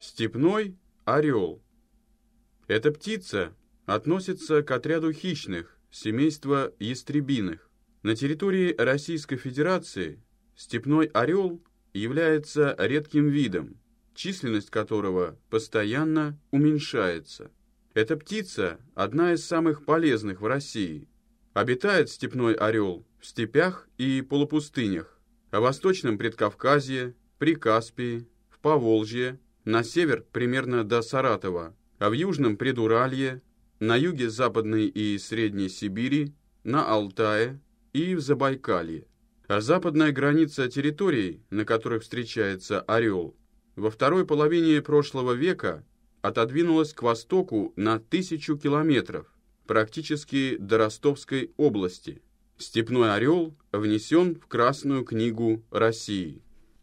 Степной орел. Эта птица относится к отряду хищных, семейства ястребиных. На территории Российской Федерации степной орел является редким видом, численность которого постоянно уменьшается. Эта птица – одна из самых полезных в России. Обитает степной орел в степях и полупустынях, в Восточном Предкавказье, Прикаспии, в Поволжье, на север примерно до Саратова, а в южном Предуралье, на юге Западной и Средней Сибири, на Алтае и в Забайкалье. А западная граница территорий, на которых встречается орел, во второй половине прошлого века отодвинулась к востоку на тысячу километров, практически до Ростовской области. Степной орел внесен в Красную книгу России.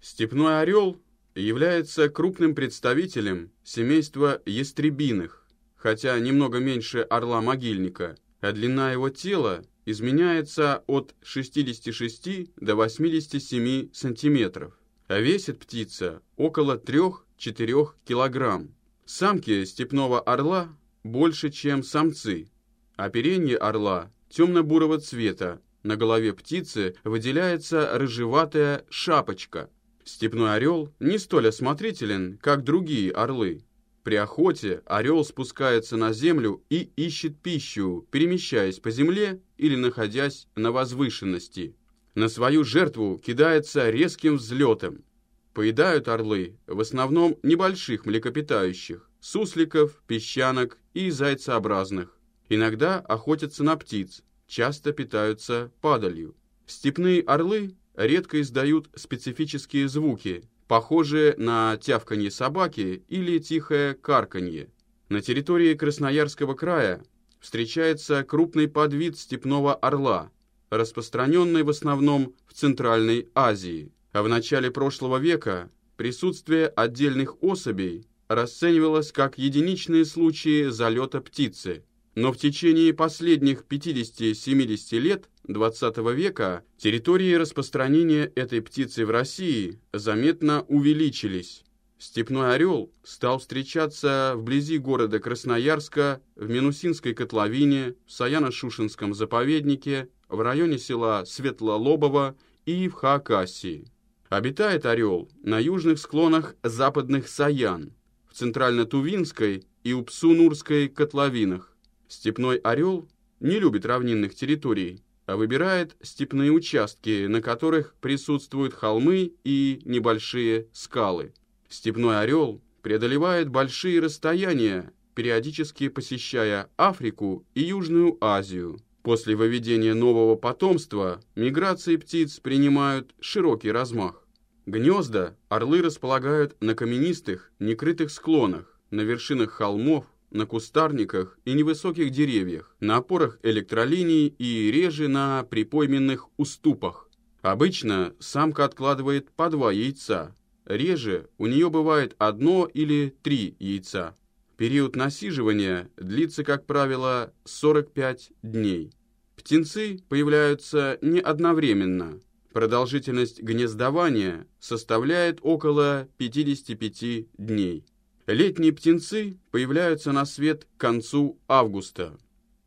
Степной орел является крупным представителем семейства ястребиных, хотя немного меньше орла-могильника, а длина его тела изменяется от 66 до 87 сантиметров, а весит птица около 3-4 килограмм. Самки степного орла больше, чем самцы. Оперение орла темно-бурого цвета, на голове птицы выделяется рыжеватая шапочка. Степной орел не столь осмотрителен, как другие орлы. При охоте орел спускается на землю и ищет пищу, перемещаясь по земле или находясь на возвышенности. На свою жертву кидается резким взлетом. Поедают орлы в основном небольших млекопитающих, сусликов, песчанок и зайцеобразных. Иногда охотятся на птиц, часто питаются падалью. Степные орлы редко издают специфические звуки, похожие на тявканье собаки или тихое карканье. На территории Красноярского края встречается крупный подвид степного орла, распространенный в основном в Центральной Азии а в начале прошлого века присутствие отдельных особей расценивалось как единичные случаи залета птицы. Но в течение последних 50-70 лет XX века территории распространения этой птицы в России заметно увеличились. Степной орел стал встречаться вблизи города Красноярска, в Минусинской котловине, в Саяно-Шушенском заповеднике, в районе села Светлолобово и в Хаакасии. Обитает орел на южных склонах западных Саян, в центрально-Тувинской и Упсунурской котловинах. Степной орел не любит равнинных территорий, а выбирает степные участки, на которых присутствуют холмы и небольшие скалы. Степной орел преодолевает большие расстояния, периодически посещая Африку и Южную Азию. После выведения нового потомства миграции птиц принимают широкий размах. Гнезда орлы располагают на каменистых, некрытых склонах, на вершинах холмов, на кустарниках и невысоких деревьях, на опорах электролиний и реже на припойменных уступах. Обычно самка откладывает по два яйца, реже у нее бывает одно или три яйца. Период насиживания длится, как правило, 45 дней. Птенцы появляются не одновременно. Продолжительность гнездования составляет около 55 дней. Летние птенцы появляются на свет к концу августа.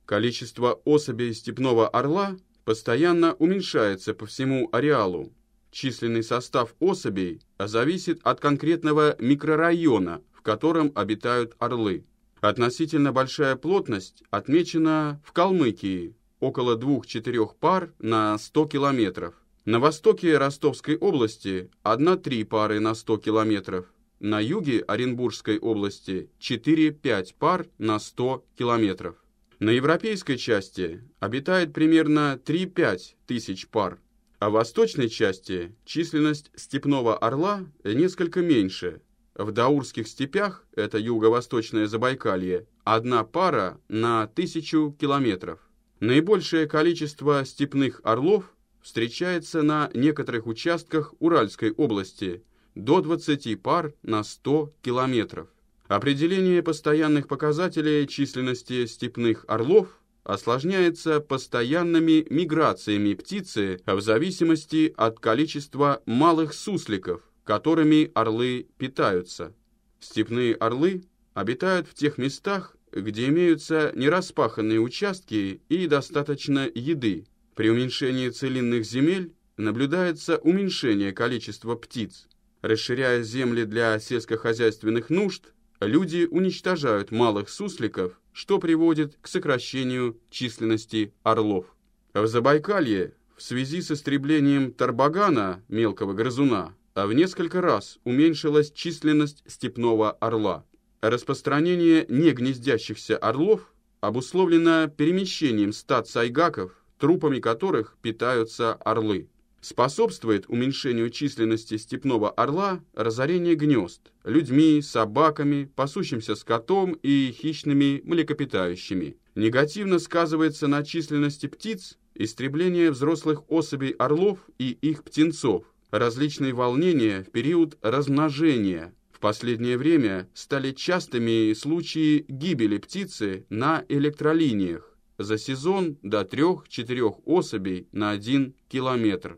Количество особей степного орла постоянно уменьшается по всему ареалу. Численный состав особей зависит от конкретного микрорайона, в котором обитают орлы. Относительно большая плотность отмечена в Калмыкии, около 2-4 пар на 100 километров. На востоке Ростовской области 1-3 пары на 100 километров. На юге Оренбургской области 4-5 пар на 100 километров. На европейской части обитает примерно 3-5 тысяч пар, а в восточной части численность степного орла несколько меньше. В Даурских степях, это юго-восточное Забайкалье, одна пара на тысячу километров. Наибольшее количество степных орлов встречается на некоторых участках Уральской области до 20 пар на 100 километров. Определение постоянных показателей численности степных орлов осложняется постоянными миграциями птицы в зависимости от количества малых сусликов, которыми орлы питаются. Степные орлы обитают в тех местах, где имеются нераспаханные участки и достаточно еды. При уменьшении целинных земель наблюдается уменьшение количества птиц. Расширяя земли для сельскохозяйственных нужд, люди уничтожают малых сусликов, что приводит к сокращению численности орлов. В Забайкалье в связи с истреблением тарбагана, мелкого грызуна, в несколько раз уменьшилась численность степного орла. Распространение негнездящихся орлов обусловлено перемещением стад сайгаков, трупами которых питаются орлы. Способствует уменьшению численности степного орла разорение гнезд людьми, собаками, пасущимся скотом и хищными млекопитающими. Негативно сказывается на численности птиц истребление взрослых особей орлов и их птенцов, различные волнения в период размножения, последнее время стали частыми случаи гибели птицы на электролиниях за сезон до 3-4 особей на 1 километр.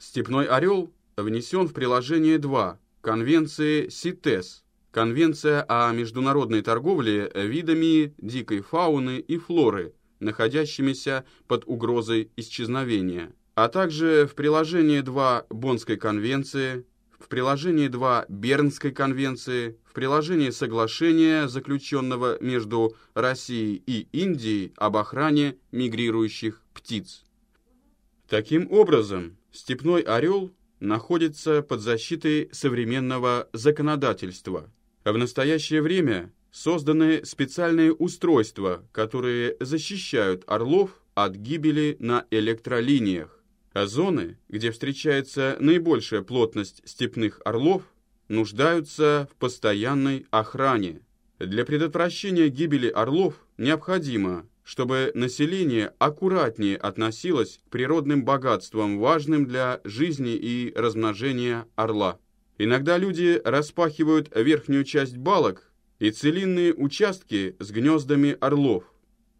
Степной орел внесен в приложение 2 Конвенции СИТЕС, Конвенция о международной торговле видами дикой фауны и флоры, находящимися под угрозой исчезновения, а также в приложение 2 Боннской конвенции, в приложении 2 Бернской конвенции, в приложении соглашения, заключенного между Россией и Индией об охране мигрирующих птиц. Таким образом, степной орел находится под защитой современного законодательства. В настоящее время созданы специальные устройства, которые защищают орлов от гибели на электролиниях. А зоны, где встречается наибольшая плотность степных орлов, нуждаются в постоянной охране. Для предотвращения гибели орлов необходимо, чтобы население аккуратнее относилось к природным богатствам, важным для жизни и размножения орла. Иногда люди распахивают верхнюю часть балок и целинные участки с гнездами орлов.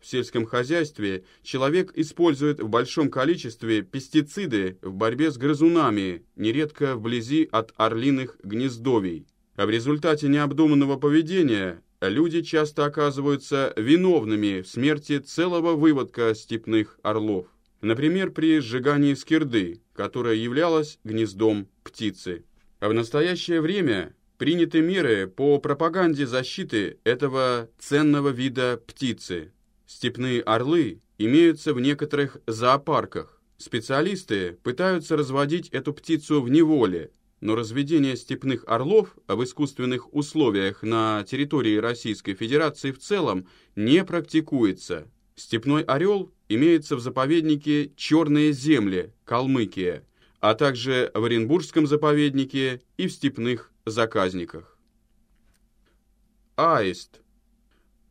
В сельском хозяйстве человек использует в большом количестве пестициды в борьбе с грызунами, нередко вблизи от орлиных гнездовий. А в результате необдуманного поведения люди часто оказываются виновными в смерти целого выводка степных орлов. Например, при сжигании скирды, которая являлась гнездом птицы. А в настоящее время приняты меры по пропаганде защиты этого ценного вида птицы. Степные орлы имеются в некоторых зоопарках. Специалисты пытаются разводить эту птицу в неволе, но разведение степных орлов в искусственных условиях на территории Российской Федерации в целом не практикуется. Степной орел имеется в заповеднике «Черные земли» Калмыкия, а также в Оренбургском заповеднике и в степных заказниках. Аист.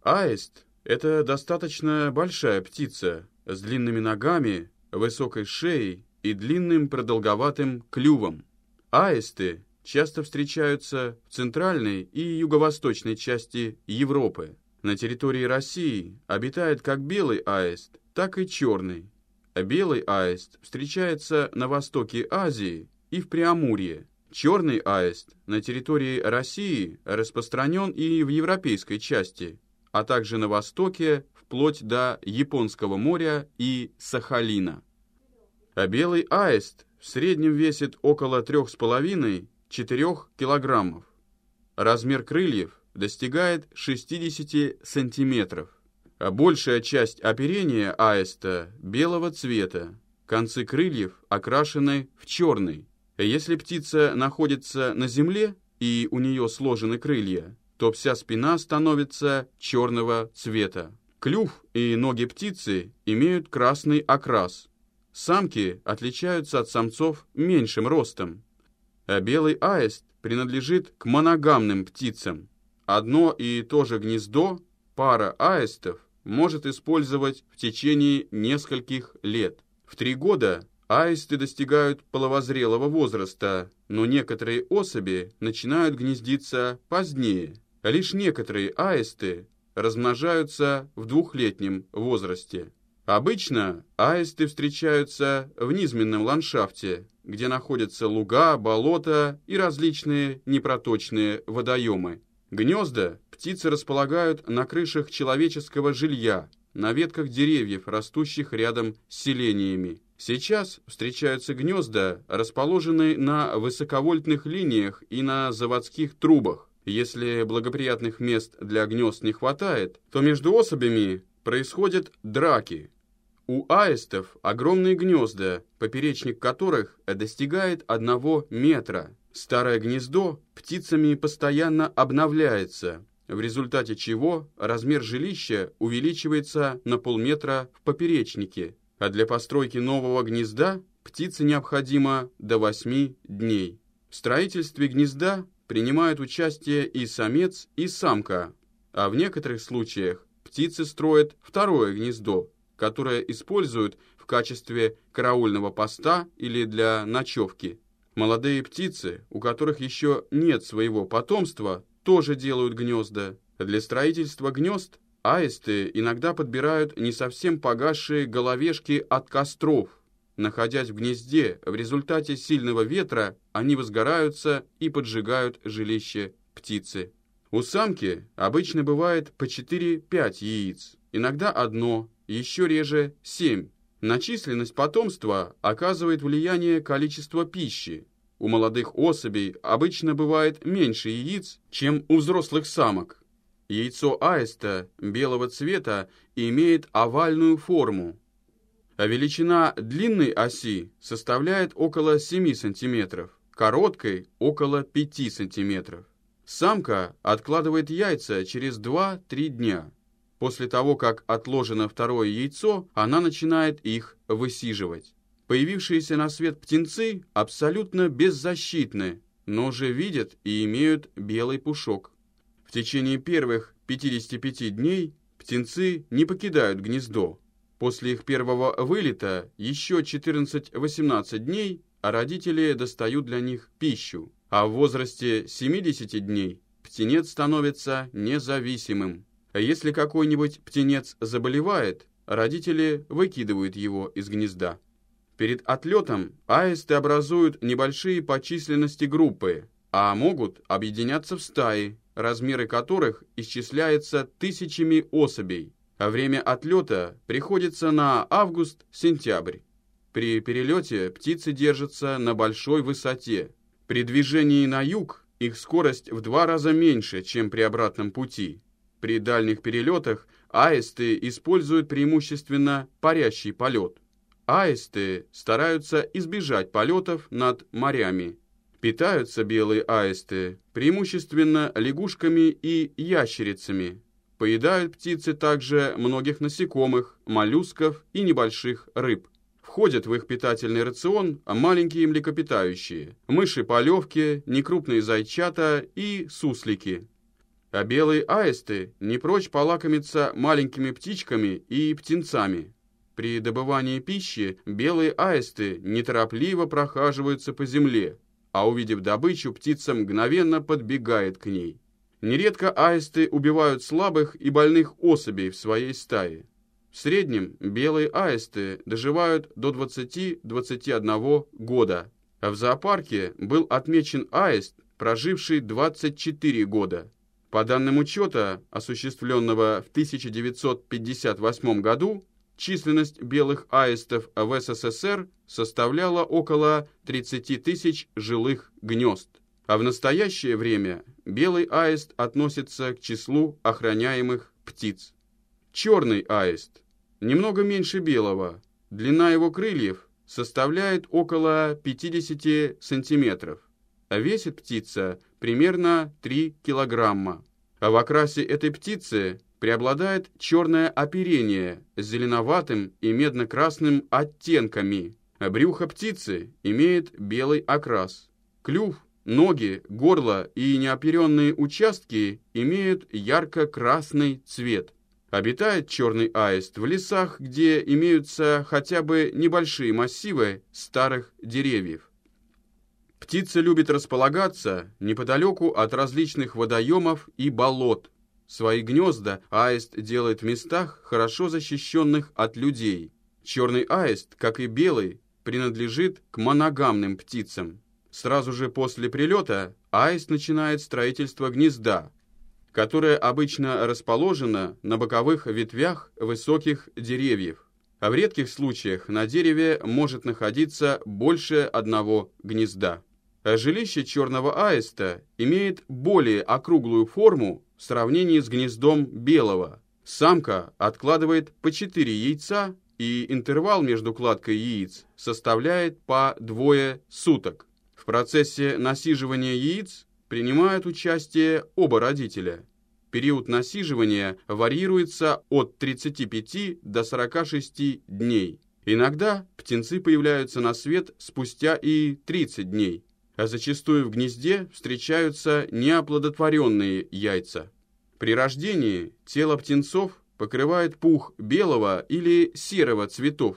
Аист – это достаточно большая птица с длинными ногами, высокой шеей и длинным продолговатым клювом. Аисты часто встречаются в центральной и юго-восточной части Европы. На территории России обитает как белый аист, так и черный. Белый аист встречается на востоке Азии и в Преамурье. Черный аист на территории России распространен и в европейской части, а также на востоке, вплоть до Японского моря и Сахалина. А белый аист в среднем весит около 3,5-4 килограммов. Размер крыльев достигает 60 сантиметров. А большая часть оперения аиста белого цвета, концы крыльев окрашены в черный. Если птица находится на земле и у нее сложены крылья, то вся спина становится черного цвета. Клюв и ноги птицы имеют красный окрас. Самки отличаются от самцов меньшим ростом. А белый аист принадлежит к моногамным птицам. Одно и то же гнездо пара аистов может использовать в течение нескольких лет. В три года аисты достигают половозрелого возраста, но некоторые особи начинают гнездиться позднее – Лишь некоторые аисты размножаются в двухлетнем возрасте. Обычно аисты встречаются в низменном ландшафте, где находятся луга, болота и различные непроточные водоемы. Гнезда птицы располагают на крышах человеческого жилья, на ветках деревьев, растущих рядом с селениями. Сейчас встречаются гнезда, расположенные на высоковольтных линиях и на заводских трубах. Если благоприятных мест для гнезд не хватает, то между особями происходят драки. У аистов огромные гнезда, поперечник которых достигает одного метра. Старое гнездо птицами постоянно обновляется, в результате чего размер жилища увеличивается на полметра в поперечнике, а для постройки нового гнезда птице необходимо до 8 дней. В строительстве гнезда принимают участие и самец, и самка, а в некоторых случаях птицы строят второе гнездо, которое используют в качестве караульного поста или для ночевки. Молодые птицы, у которых еще нет своего потомства, тоже делают гнезда. Для строительства гнезд аисты иногда подбирают не совсем погасшие головешки от костров. Находясь в гнезде, в результате сильного ветра они возгораются и поджигают жилище птицы. У самки обычно бывает по 4-5 яиц, иногда одно, еще реже 7. На численность потомства оказывает влияние количество пищи. У молодых особей обычно бывает меньше яиц, чем у взрослых самок. Яйцо аиста белого цвета имеет овальную форму. А величина длинной оси составляет около 7 см, короткой – около 5 см. Самка откладывает яйца через 2-3 дня. После того, как отложено второе яйцо, она начинает их высиживать. Появившиеся на свет птенцы абсолютно беззащитны, но же видят и имеют белый пушок. В течение первых 55 дней птенцы не покидают гнездо. После их первого вылета еще 14-18 дней родители достают для них пищу а в возрасте 70 дней птенец становится независимым. Если какой-нибудь птенец заболевает, родители выкидывают его из гнезда. Перед отлетом аисты образуют небольшие по численности группы, а могут объединяться в стаи, размеры которых исчисляются тысячами особей, а время отлета приходится на август-сентябрь. При перелете птицы держатся на большой высоте, при движении на юг их скорость в два раза меньше, чем при обратном пути. При дальних перелетах аисты используют преимущественно парящий полет. Аисты стараются избежать полетов над морями. Питаются белые аисты преимущественно лягушками и ящерицами. Поедают птицы также многих насекомых, моллюсков и небольших рыб. Входят в их питательный рацион маленькие млекопитающие, мыши-полевки, некрупные зайчата и суслики. А белые аисты не прочь полакомиться маленькими птичками и птенцами. При добывании пищи белые аисты неторопливо прохаживаются по земле, а увидев добычу, птица мгновенно подбегает к ней. Нередко аисты убивают слабых и больных особей в своей стае. В среднем белые аисты доживают до 20-21 года, а в зоопарке был отмечен аист, проживший 24 года. По данным учета, осуществленного в 1958 году, численность белых аистов в СССР составляла около 30 тысяч жилых гнезд. А в настоящее время белый аист относится к числу охраняемых птиц. Черный аист, немного меньше белого. Длина его крыльев составляет около 50 сантиметров. А весит птица примерно 3 килограмма. А в окрасе этой птицы преобладает черное оперение с зеленоватым и медно-красным оттенками. А брюхо птицы имеет белый окрас. Клюв, ноги, горло и неоперенные участки имеют ярко-красный цвет. Обитает черный аист в лесах, где имеются хотя бы небольшие массивы старых деревьев. Птица любит располагаться неподалеку от различных водоемов и болот. Свои гнезда аист делает в местах, хорошо защищенных от людей. Черный аист, как и белый, принадлежит к моногамным птицам. Сразу же после прилета аист начинает строительство гнезда, которое обычно расположено на боковых ветвях высоких деревьев. А в редких случаях на дереве может находиться больше одного гнезда. А жилище черного аиста имеет более округлую форму в сравнении с гнездом белого. Самка откладывает по 4 яйца, и интервал между кладкой яиц составляет по двое суток. В процессе насиживания яиц принимают участие оба родителя. Период насиживания варьируется от 35 до 46 дней. Иногда птенцы появляются на свет спустя и 30 дней а зачастую в гнезде встречаются неоплодотворенные яйца. При рождении тело птенцов покрывает пух белого или серого цветов.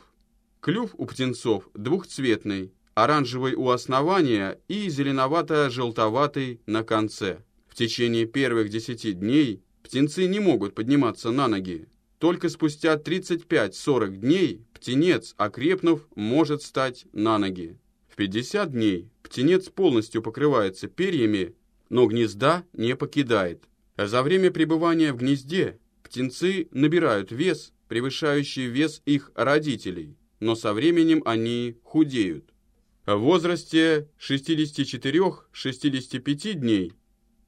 Клюв у птенцов двухцветный, оранжевый у основания и зеленовато-желтоватый на конце. В течение первых 10 дней птенцы не могут подниматься на ноги. Только спустя 35-40 дней птенец, окрепнув, может стать на ноги. В 50 дней птенец полностью покрывается перьями, но гнезда не покидает. А за время пребывания в гнезде птенцы набирают вес, превышающий вес их родителей, но со временем они худеют. В возрасте 64-65 дней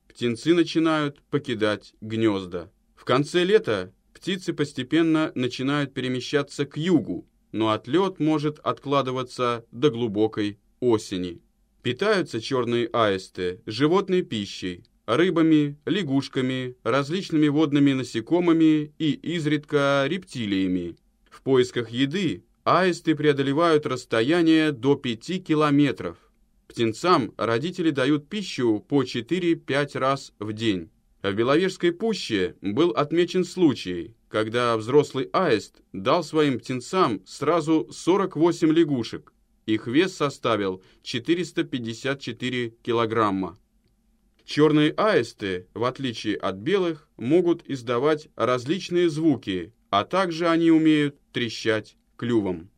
птенцы начинают покидать гнезда. В конце лета птицы постепенно начинают перемещаться к югу, но отлет может откладываться до глубокой осени. Питаются черные аисты животной пищей, рыбами, лягушками, различными водными насекомыми и изредка рептилиями. В поисках еды аисты преодолевают расстояние до 5 километров. Птенцам родители дают пищу по 4-5 раз в день. В Беловежской пуще был отмечен случай, когда взрослый аист дал своим птенцам сразу 48 лягушек. Их вес составил 454 килограмма. Черные аисты, в отличие от белых, могут издавать различные звуки, а также они умеют трещать клювом.